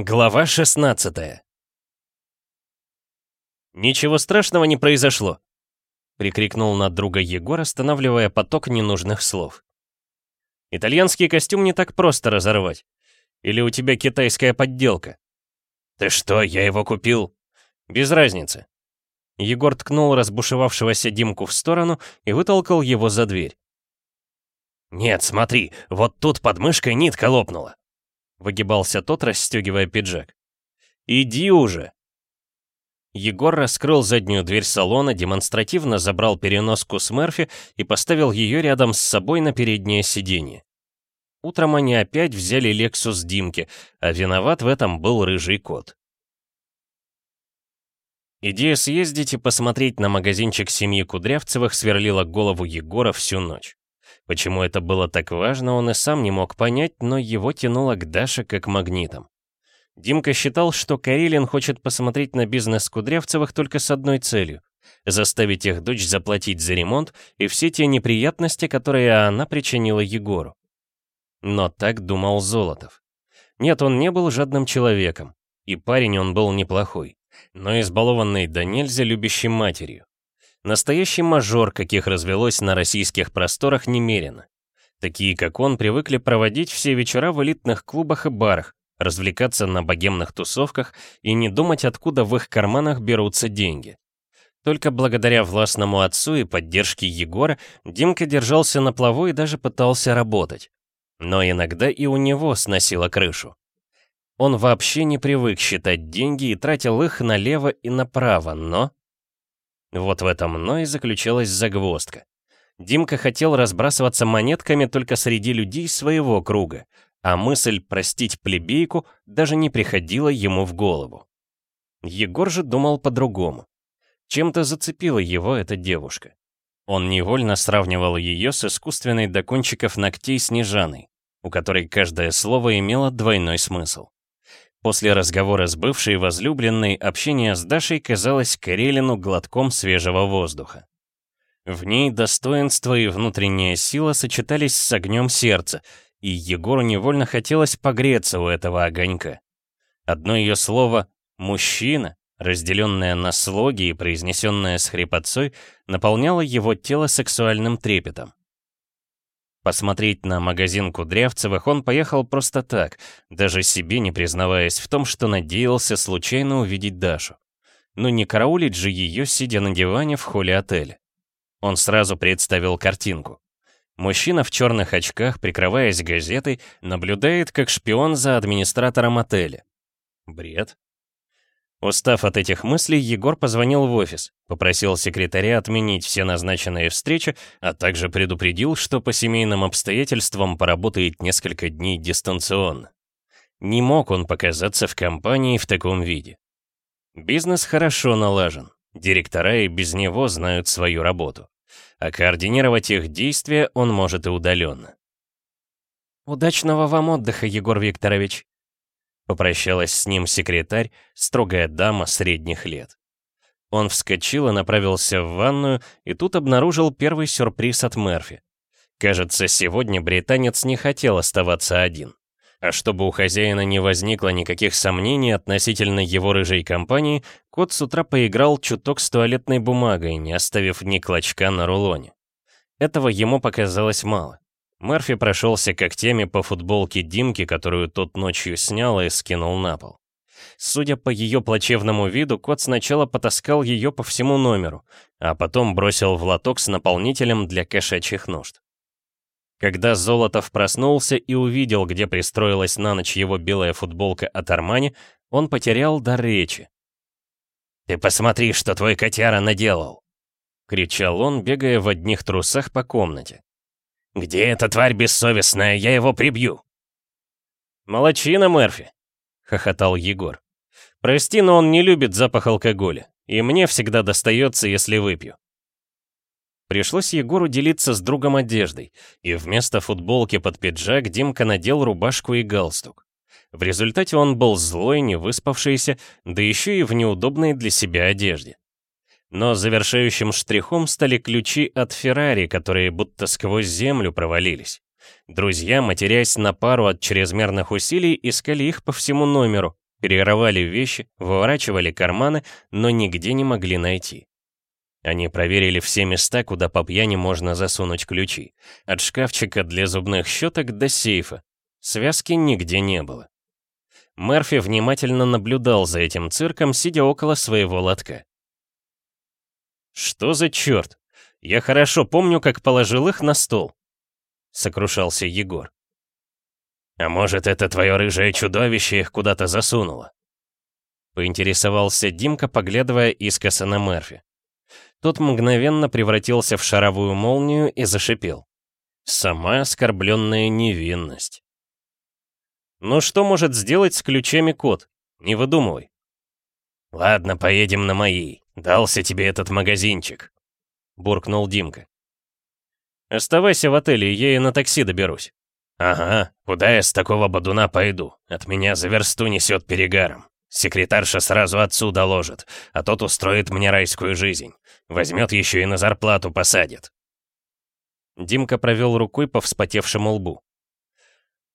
Глава 16 «Ничего страшного не произошло», — прикрикнул на друга Егор, останавливая поток ненужных слов. «Итальянский костюм не так просто разорвать. Или у тебя китайская подделка?» «Ты что, я его купил?» «Без разницы». Егор ткнул разбушевавшегося Димку в сторону и вытолкал его за дверь. «Нет, смотри, вот тут под мышкой нитка лопнула. Выгибался тот, расстегивая пиджак. «Иди уже!» Егор раскрыл заднюю дверь салона, демонстративно забрал переноску с Мерфи и поставил ее рядом с собой на переднее сиденье. Утром они опять взяли Лексус Димки, а виноват в этом был рыжий кот. Идея съездить и посмотреть на магазинчик семьи Кудрявцевых сверлила голову Егора всю ночь. Почему это было так важно, он и сам не мог понять, но его тянуло к Даше как магнитом. Димка считал, что Карелин хочет посмотреть на бизнес Кудрявцевых только с одной целью — заставить их дочь заплатить за ремонт и все те неприятности, которые она причинила Егору. Но так думал Золотов. Нет, он не был жадным человеком, и парень он был неплохой, но избалованный до нельзя любящей матерью. Настоящий мажор, каких развелось на российских просторах немерено. Такие, как он, привыкли проводить все вечера в элитных клубах и барах, развлекаться на богемных тусовках и не думать, откуда в их карманах берутся деньги. Только благодаря властному отцу и поддержке Егора Димка держался на плаву и даже пытался работать. Но иногда и у него сносило крышу. Он вообще не привык считать деньги и тратил их налево и направо, но... Вот в этом «но» и заключалась загвоздка. Димка хотел разбрасываться монетками только среди людей своего круга, а мысль простить плебейку даже не приходила ему в голову. Егор же думал по-другому. Чем-то зацепила его эта девушка. Он невольно сравнивал ее с искусственной до кончиков ногтей Снежаной, у которой каждое слово имело двойной смысл. После разговора с бывшей возлюбленной общение с Дашей казалось Карелину глотком свежего воздуха. В ней достоинство и внутренняя сила сочетались с огнем сердца, и Егору невольно хотелось погреться у этого огонька. Одно ее слово «мужчина», разделенное на слоги и произнесенное с хрипотцой, наполняло его тело сексуальным трепетом. Посмотреть на магазин Кудрявцевых он поехал просто так, даже себе не признаваясь в том, что надеялся случайно увидеть Дашу. Но не караулить же ее, сидя на диване в холле отеля. Он сразу представил картинку. Мужчина в черных очках, прикрываясь газетой, наблюдает, как шпион за администратором отеля. Бред. Устав от этих мыслей, Егор позвонил в офис, попросил секретаря отменить все назначенные встречи, а также предупредил, что по семейным обстоятельствам поработает несколько дней дистанционно. Не мог он показаться в компании в таком виде. Бизнес хорошо налажен, директора и без него знают свою работу, а координировать их действия он может и удаленно. «Удачного вам отдыха, Егор Викторович», Попрощалась с ним секретарь, строгая дама средних лет. Он вскочил и направился в ванную, и тут обнаружил первый сюрприз от Мерфи. Кажется, сегодня британец не хотел оставаться один. А чтобы у хозяина не возникло никаких сомнений относительно его рыжей компании, кот с утра поиграл чуток с туалетной бумагой, не оставив ни клочка на рулоне. Этого ему показалось мало. Мерфи прошелся когтями по футболке Димки, которую тот ночью снял и скинул на пол. Судя по ее плачевному виду, кот сначала потаскал ее по всему номеру, а потом бросил в лоток с наполнителем для кошачьих нужд. Когда Золотов проснулся и увидел, где пристроилась на ночь его белая футболка от Армани, он потерял дар речи. «Ты посмотри, что твой котяра наделал!» — кричал он, бегая в одних трусах по комнате. «Где эта тварь бессовестная? Я его прибью!» «Молодчина, Мерфи!» — хохотал Егор. «Прости, но он не любит запах алкоголя, и мне всегда достается, если выпью». Пришлось Егору делиться с другом одеждой, и вместо футболки под пиджак Димка надел рубашку и галстук. В результате он был злой, не выспавшийся, да еще и в неудобной для себя одежде. Но завершающим штрихом стали ключи от Феррари, которые будто сквозь землю провалились. Друзья, матерясь на пару от чрезмерных усилий, искали их по всему номеру, перерывали вещи, выворачивали карманы, но нигде не могли найти. Они проверили все места, куда по пьяни можно засунуть ключи. От шкафчика для зубных щеток до сейфа. Связки нигде не было. Мерфи внимательно наблюдал за этим цирком, сидя около своего лотка. «Что за черт? Я хорошо помню, как положил их на стол», — сокрушался Егор. «А может, это твое рыжее чудовище их куда-то засунуло?» Поинтересовался Димка, поглядывая искоса на Мерфи. Тот мгновенно превратился в шаровую молнию и зашипел. Сама оскорбленная невинность. «Ну что может сделать с ключами кот? Не выдумывай». «Ладно, поедем на мои. Дался тебе этот магазинчик», — буркнул Димка. «Оставайся в отеле, я и на такси доберусь». «Ага, куда я с такого бодуна пойду? От меня за версту несет перегаром. Секретарша сразу отцу доложит, а тот устроит мне райскую жизнь. Возьмет еще и на зарплату посадит». Димка провел рукой по вспотевшему лбу.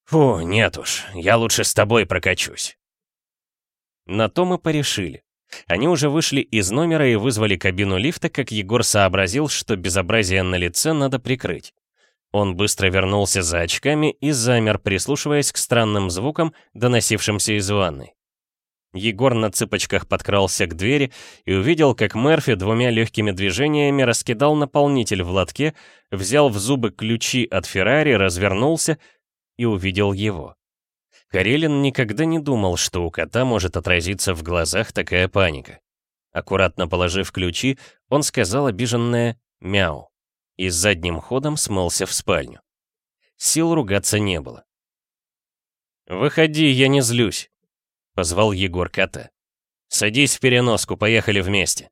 «Фу, нет уж, я лучше с тобой прокачусь». На то мы порешили. Они уже вышли из номера и вызвали кабину лифта, как Егор сообразил, что безобразие на лице надо прикрыть. Он быстро вернулся за очками и замер, прислушиваясь к странным звукам, доносившимся из ванной. Егор на цыпочках подкрался к двери и увидел, как Мерфи двумя легкими движениями раскидал наполнитель в лотке, взял в зубы ключи от Феррари, развернулся и увидел его. Карелин никогда не думал, что у кота может отразиться в глазах такая паника. Аккуратно положив ключи, он сказал обиженное «мяу» и задним ходом смылся в спальню. Сил ругаться не было. «Выходи, я не злюсь», — позвал Егор кота. «Садись в переноску, поехали вместе».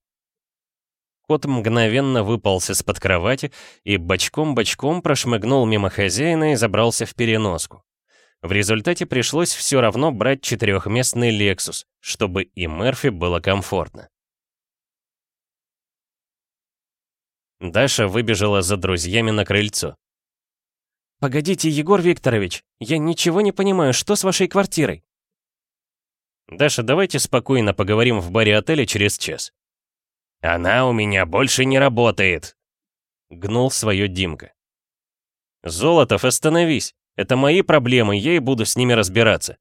Кот мгновенно выполз из-под кровати и бочком-бочком прошмыгнул мимо хозяина и забрался в переноску. В результате пришлось все равно брать четырехместный «Лексус», чтобы и Мерфи было комфортно. Даша выбежала за друзьями на крыльцо. «Погодите, Егор Викторович, я ничего не понимаю, что с вашей квартирой?» «Даша, давайте спокойно поговорим в баре отеля через час». «Она у меня больше не работает», — гнул свое Димка. «Золотов, остановись. Это мои проблемы, я и буду с ними разбираться».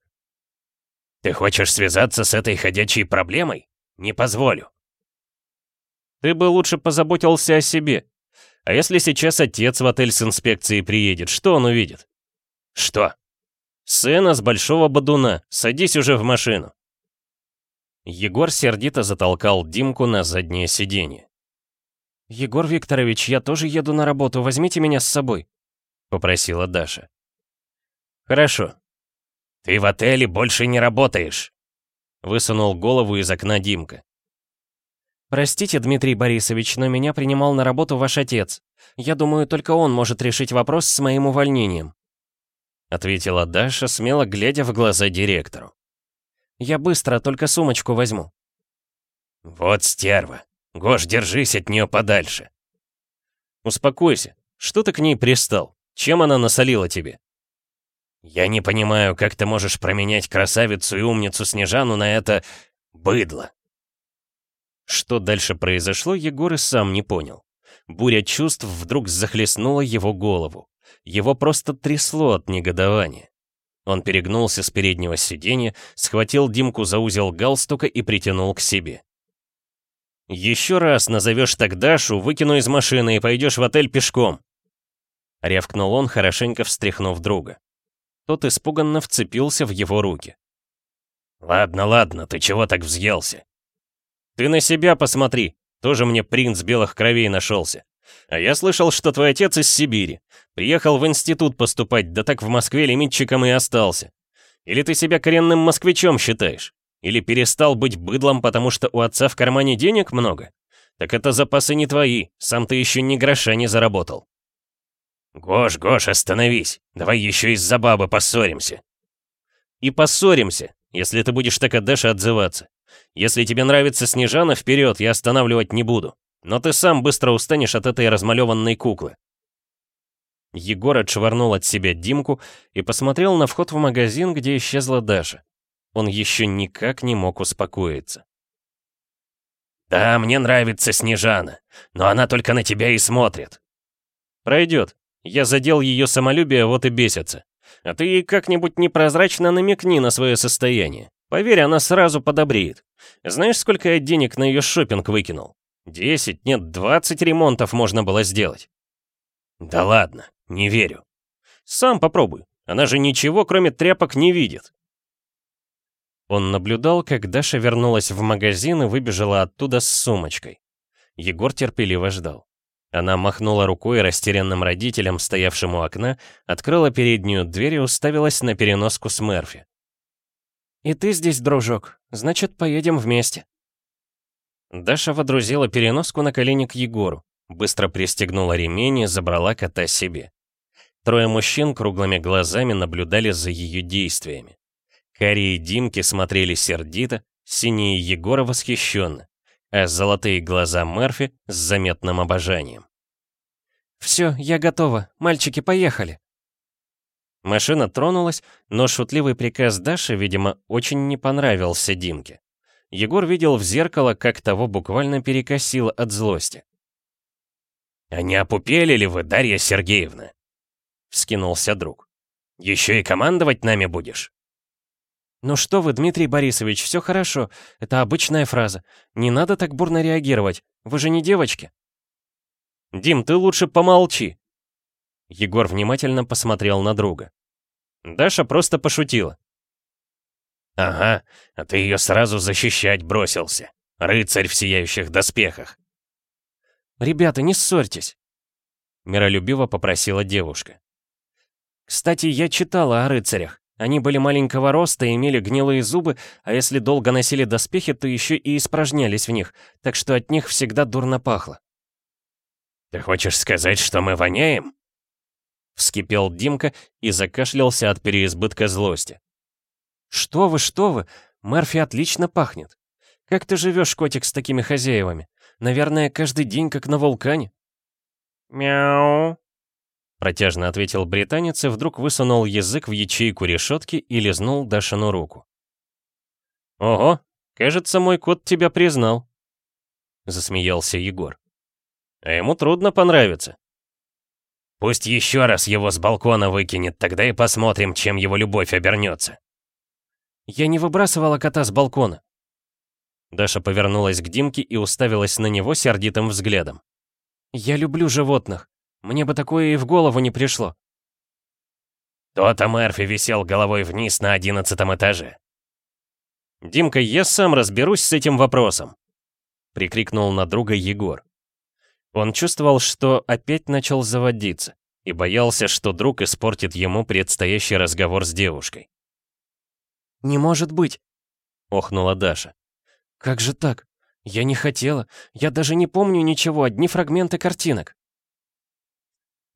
«Ты хочешь связаться с этой ходячей проблемой? Не позволю». Ты бы лучше позаботился о себе. А если сейчас отец в отель с инспекцией приедет, что он увидит? Что? Сына с большого бодуна. Садись уже в машину. Егор сердито затолкал Димку на заднее сиденье. «Егор Викторович, я тоже еду на работу, возьмите меня с собой», — попросила Даша. «Хорошо». «Ты в отеле больше не работаешь», — высунул голову из окна Димка. «Простите, Дмитрий Борисович, но меня принимал на работу ваш отец. Я думаю, только он может решить вопрос с моим увольнением», ответила Даша, смело глядя в глаза директору. «Я быстро, только сумочку возьму». «Вот стерва. Гош, держись от нее подальше». «Успокойся. Что ты к ней пристал? Чем она насолила тебе?» «Я не понимаю, как ты можешь променять красавицу и умницу Снежану на это быдло». Что дальше произошло, Егор и сам не понял. Буря чувств вдруг захлестнула его голову. Его просто трясло от негодования. Он перегнулся с переднего сиденья, схватил Димку за узел галстука и притянул к себе. «Еще раз назовешь так Дашу, выкину из машины и пойдешь в отель пешком!» Рявкнул он, хорошенько встряхнув друга. Тот испуганно вцепился в его руки. «Ладно, ладно, ты чего так взъелся? Ты на себя посмотри. Тоже мне принц белых кровей нашелся. А я слышал, что твой отец из Сибири. Приехал в институт поступать, да так в Москве лимитчиком и остался. Или ты себя коренным москвичом считаешь? Или перестал быть быдлом, потому что у отца в кармане денег много? Так это запасы не твои, сам ты еще ни гроша не заработал. Гош, Гош, остановись. Давай еще из-за бабы поссоримся. И поссоримся, если ты будешь так от Даши отзываться. Если тебе нравится Снежана, вперед, я останавливать не буду. Но ты сам быстро устанешь от этой размалеванной куклы. Егор отшвырнул от себя Димку и посмотрел на вход в магазин, где исчезла Даша. Он еще никак не мог успокоиться. «Да, мне нравится Снежана, но она только на тебя и смотрит». «Пройдет. Я задел ее самолюбие, вот и бесится. А ты ей как-нибудь непрозрачно намекни на свое состояние. Поверь, она сразу подобреет. Знаешь, сколько я денег на ее шопинг выкинул? Десять, нет, двадцать ремонтов можно было сделать». «Да ладно, не верю». «Сам попробуй. Она же ничего, кроме тряпок, не видит». Он наблюдал, как Даша вернулась в магазин и выбежала оттуда с сумочкой. Егор терпеливо ждал. Она махнула рукой растерянным родителям, стоявшим у окна, открыла переднюю дверь и уставилась на переноску с Мерфи. «И ты здесь, дружок, значит, поедем вместе». Даша водрузила переноску на колени к Егору, быстро пристегнула ремень и забрала кота себе. Трое мужчин круглыми глазами наблюдали за ее действиями. Карие Димки смотрели сердито, синие Егора восхищенно, а золотые глаза Мерфи с заметным обожанием. «Все, я готова. Мальчики, поехали!» Машина тронулась, но шутливый приказ Даши, видимо, очень не понравился Димке. Егор видел в зеркало, как того буквально перекосило от злости. «А не опупели ли вы, Дарья Сергеевна?» — вскинулся друг. «Еще и командовать нами будешь?» «Ну что вы, Дмитрий Борисович, все хорошо. Это обычная фраза. Не надо так бурно реагировать. Вы же не девочки». «Дим, ты лучше помолчи». Егор внимательно посмотрел на друга. Даша просто пошутила. «Ага, а ты ее сразу защищать бросился. Рыцарь в сияющих доспехах». «Ребята, не ссорьтесь», — миролюбиво попросила девушка. «Кстати, я читала о рыцарях. Они были маленького роста имели гнилые зубы, а если долго носили доспехи, то еще и испражнялись в них, так что от них всегда дурно пахло. «Ты хочешь сказать, что мы воняем?» Вскипел Димка и закашлялся от переизбытка злости. «Что вы, что вы! Мерфи отлично пахнет. Как ты живешь, котик, с такими хозяевами? Наверное, каждый день как на вулкане?» «Мяу!» Протяжно ответил британец и вдруг высунул язык в ячейку решетки и лизнул Дашину руку. «Ого, кажется, мой кот тебя признал», — засмеялся Егор. «А ему трудно понравиться». «Пусть еще раз его с балкона выкинет, тогда и посмотрим, чем его любовь обернется». «Я не выбрасывала кота с балкона». Даша повернулась к Димке и уставилась на него сердитым взглядом. «Я люблю животных. Мне бы такое и в голову не пришло. То-то Мерфи висел головой вниз на одиннадцатом этаже. «Димка, я сам разберусь с этим вопросом», — прикрикнул на друга Егор. Он чувствовал, что опять начал заводиться, и боялся, что друг испортит ему предстоящий разговор с девушкой. «Не может быть!» — охнула Даша. «Как же так? Я не хотела. Я даже не помню ничего, одни фрагменты картинок».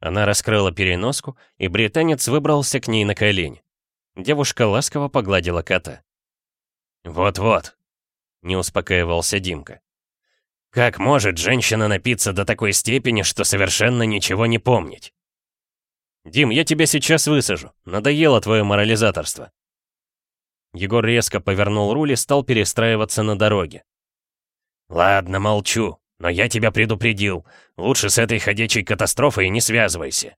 Она раскрыла переноску, и британец выбрался к ней на колени. Девушка ласково погладила кота. «Вот-вот», — не успокаивался Димка. «Как может женщина напиться до такой степени, что совершенно ничего не помнить?» «Дим, я тебя сейчас высажу. Надоело твое морализаторство». Егор резко повернул руль и стал перестраиваться на дороге. «Ладно, молчу. Но я тебя предупредил. Лучше с этой ходячей катастрофой не связывайся.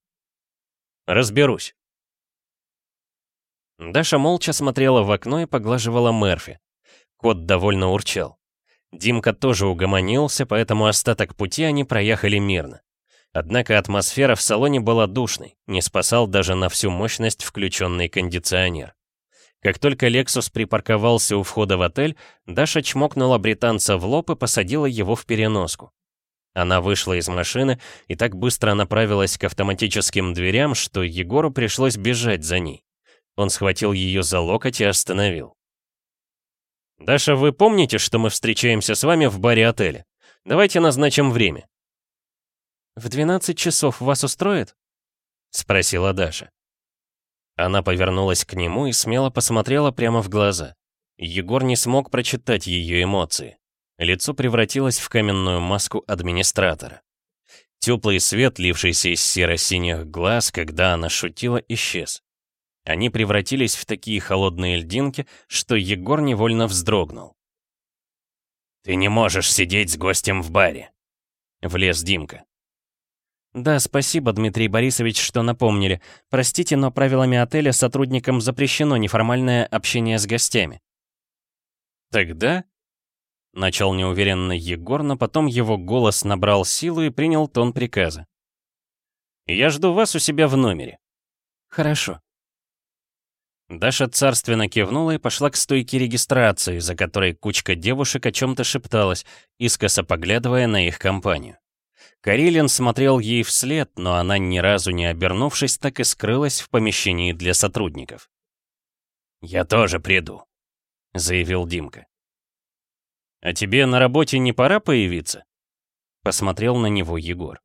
Разберусь. Даша молча смотрела в окно и поглаживала Мерфи. Кот довольно урчал. Димка тоже угомонился, поэтому остаток пути они проехали мирно. Однако атмосфера в салоне была душной, не спасал даже на всю мощность включенный кондиционер. Как только Лексус припарковался у входа в отель, Даша чмокнула британца в лоб и посадила его в переноску. Она вышла из машины и так быстро направилась к автоматическим дверям, что Егору пришлось бежать за ней. Он схватил ее за локоть и остановил. «Даша, вы помните, что мы встречаемся с вами в баре отеля? Давайте назначим время». «В 12 часов вас устроит?» — спросила Даша. Она повернулась к нему и смело посмотрела прямо в глаза. Егор не смог прочитать ее эмоции. Лицо превратилось в каменную маску администратора. Теплый свет, лившийся из серо-синих глаз, когда она шутила, исчез. Они превратились в такие холодные льдинки, что Егор невольно вздрогнул. «Ты не можешь сидеть с гостем в баре», — влез Димка. «Да, спасибо, Дмитрий Борисович, что напомнили. Простите, но правилами отеля сотрудникам запрещено неформальное общение с гостями». «Тогда?» — начал неуверенно Егор, но потом его голос набрал силу и принял тон приказа. «Я жду вас у себя в номере». «Хорошо». Даша царственно кивнула и пошла к стойке регистрации, за которой кучка девушек о чем-то шепталась, искоса поглядывая на их компанию. Карелин смотрел ей вслед, но она, ни разу не обернувшись, так и скрылась в помещении для сотрудников. «Я тоже приду», — заявил Димка. «А тебе на работе не пора появиться?» — посмотрел на него Егор.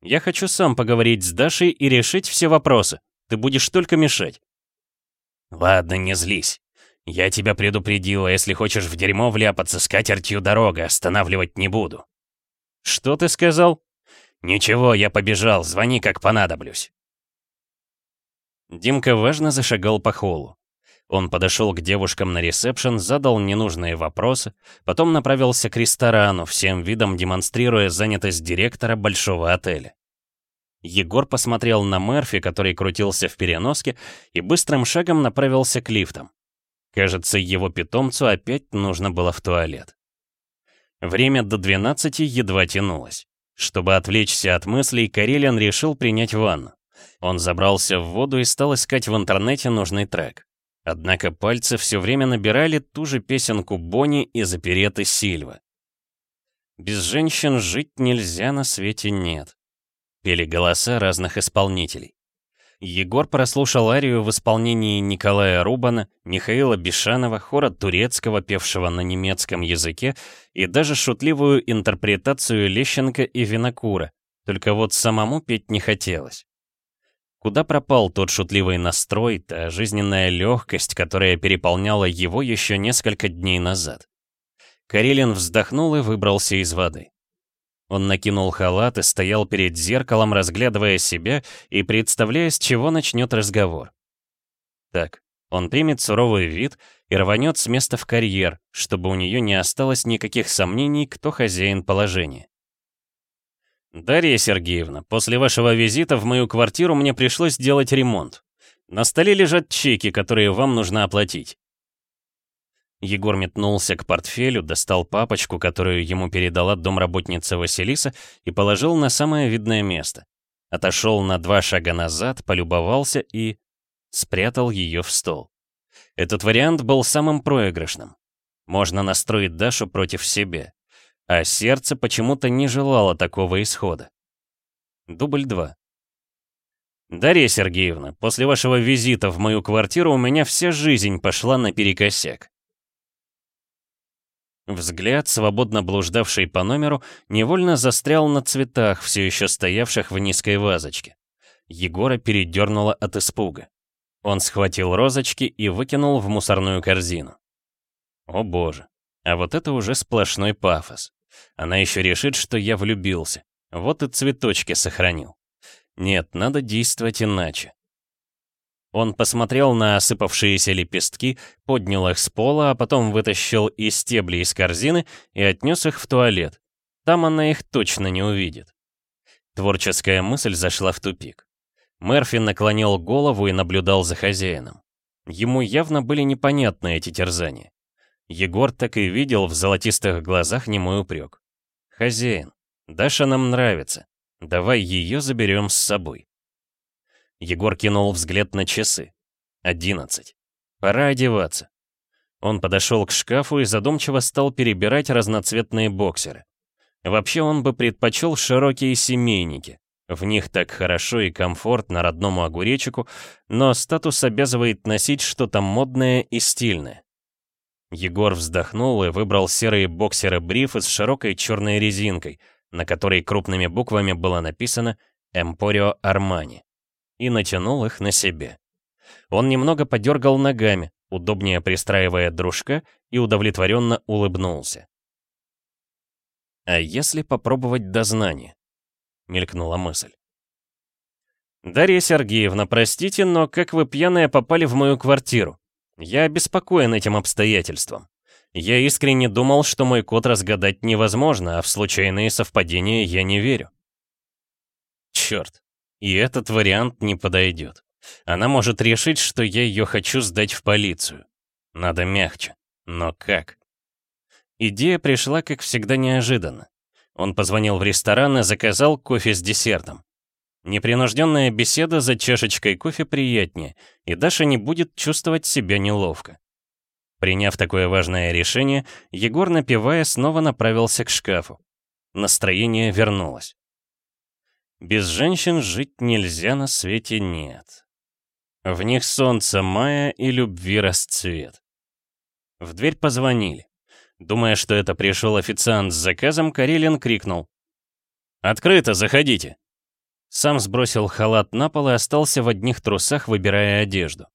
«Я хочу сам поговорить с Дашей и решить все вопросы. Ты будешь только мешать». «Ладно, не злись. Я тебя предупредила, если хочешь в дерьмо вляпаться, с катертью дорога, останавливать не буду». «Что ты сказал?» «Ничего, я побежал, звони, как понадоблюсь». Димка важно зашагал по холлу. Он подошел к девушкам на ресепшн, задал ненужные вопросы, потом направился к ресторану, всем видом демонстрируя занятость директора большого отеля. Егор посмотрел на Мерфи, который крутился в переноске, и быстрым шагом направился к лифтам. Кажется, его питомцу опять нужно было в туалет. Время до 12 едва тянулось. Чтобы отвлечься от мыслей, Карелин решил принять ванну. Он забрался в воду и стал искать в интернете нужный трек. Однако пальцы все время набирали ту же песенку Бонни и запереты Сильва. «Без женщин жить нельзя, на свете нет» пели голоса разных исполнителей. Егор прослушал арию в исполнении Николая Рубана, Михаила Бишанова, хора турецкого, певшего на немецком языке, и даже шутливую интерпретацию Лещенко и Винокура, только вот самому петь не хотелось. Куда пропал тот шутливый настрой, та жизненная легкость, которая переполняла его еще несколько дней назад? Карелин вздохнул и выбрался из воды. Он накинул халат и стоял перед зеркалом, разглядывая себя и представляя, с чего начнет разговор. Так, он примет суровый вид и рванет с места в карьер, чтобы у нее не осталось никаких сомнений, кто хозяин положения. «Дарья Сергеевна, после вашего визита в мою квартиру мне пришлось делать ремонт. На столе лежат чеки, которые вам нужно оплатить. Егор метнулся к портфелю, достал папочку, которую ему передала домработница Василиса, и положил на самое видное место. Отошел на два шага назад, полюбовался и... спрятал ее в стол. Этот вариант был самым проигрышным. Можно настроить Дашу против себя. А сердце почему-то не желало такого исхода. Дубль 2. «Дарья Сергеевна, после вашего визита в мою квартиру у меня вся жизнь пошла наперекосяк. Взгляд, свободно блуждавший по номеру, невольно застрял на цветах, все еще стоявших в низкой вазочке. Егора передернуло от испуга. Он схватил розочки и выкинул в мусорную корзину. О боже, а вот это уже сплошной пафос. Она еще решит, что я влюбился. Вот и цветочки сохранил. Нет, надо действовать иначе. Он посмотрел на осыпавшиеся лепестки, поднял их с пола, а потом вытащил и стебли из корзины и отнес их в туалет. Там она их точно не увидит. Творческая мысль зашла в тупик. Мерфи наклонил голову и наблюдал за хозяином. Ему явно были непонятны эти терзания. Егор так и видел в золотистых глазах немой упрек. «Хозяин, Даша нам нравится. Давай ее заберем с собой». Егор кинул взгляд на часы. Одиннадцать. Пора одеваться. Он подошел к шкафу и задумчиво стал перебирать разноцветные боксеры. Вообще он бы предпочел широкие семейники. В них так хорошо и комфортно родному огуречику, но статус обязывает носить что-то модное и стильное. Егор вздохнул и выбрал серые боксеры-брифы с широкой черной резинкой, на которой крупными буквами было написано «Эмпорио Армани» и натянул их на себе. Он немного подергал ногами, удобнее пристраивая дружка, и удовлетворенно улыбнулся. «А если попробовать дознание?» — мелькнула мысль. «Дарья Сергеевна, простите, но как вы пьяная попали в мою квартиру? Я обеспокоен этим обстоятельством. Я искренне думал, что мой код разгадать невозможно, а в случайные совпадения я не верю». Черт, и этот вариант не подойдет. Она может решить, что я ее хочу сдать в полицию. Надо мягче. Но как? Идея пришла, как всегда, неожиданно. Он позвонил в ресторан и заказал кофе с десертом. Непринужденная беседа за чашечкой кофе приятнее, и Даша не будет чувствовать себя неловко. Приняв такое важное решение, Егор, напевая, снова направился к шкафу. Настроение вернулось. Без женщин жить нельзя на свете нет. В них солнце мая и любви расцвет. В дверь позвонили. Думая, что это пришел официант с заказом, Карелин крикнул. «Открыто, заходите!» Сам сбросил халат на пол и остался в одних трусах, выбирая одежду.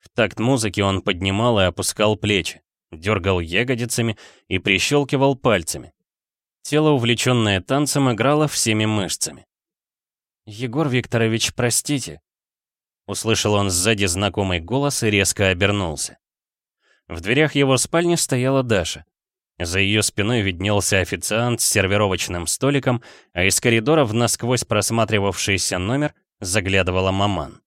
В такт музыки он поднимал и опускал плечи, дергал ягодицами и прищелкивал пальцами. Тело, увлеченное танцем, играло всеми мышцами. «Егор Викторович, простите», — услышал он сзади знакомый голос и резко обернулся. В дверях его спальни стояла Даша. За ее спиной виднелся официант с сервировочным столиком, а из коридора в насквозь просматривавшийся номер заглядывала маман.